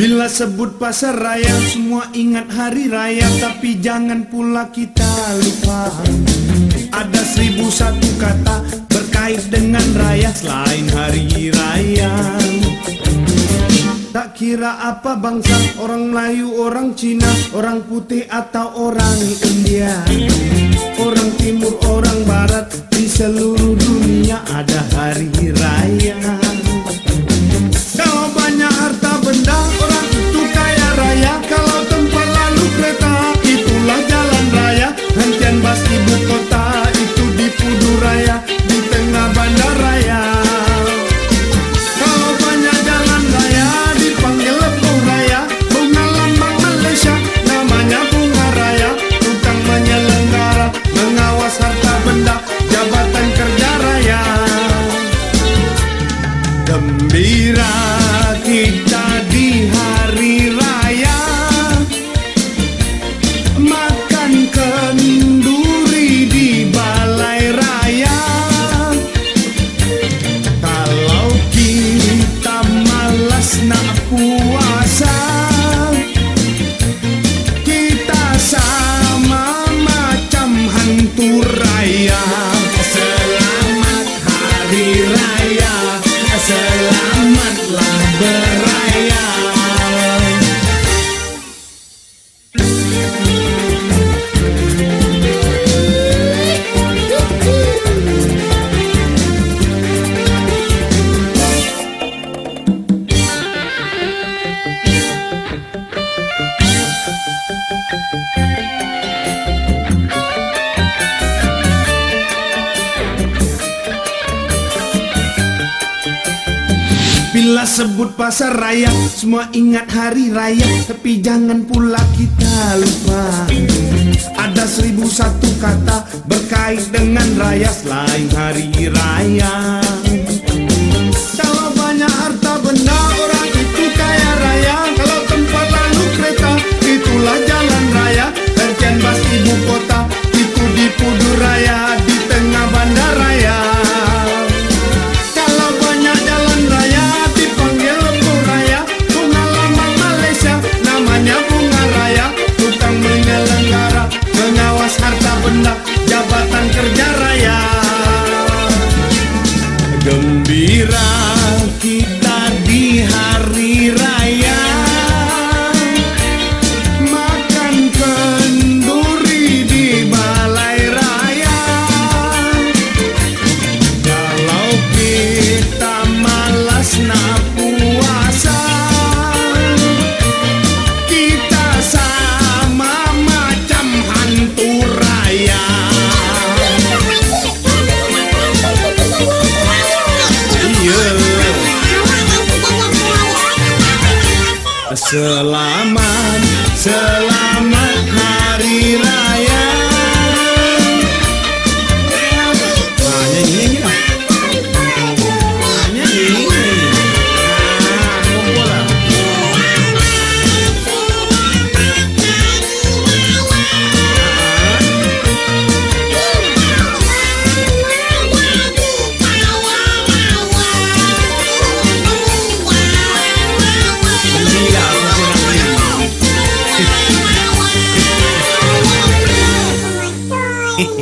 Bila sebut pasar raya semua ingat hari raya. Tapi jangan pula kita lupa. Ada seribu satu kata berkait dengan raya Selain hari raya. Tak kira apa bangsa orang Melayu, orang Cina Orang putih atau orang Indonesia. who I Bila sebut pasar raya Semua ingat hari raya. Tapi jangan pula kita lupa. Ada seribu satu kata Berkait dengan raya Selain hari raya Selain hari raya. Pirar que selamat selamat.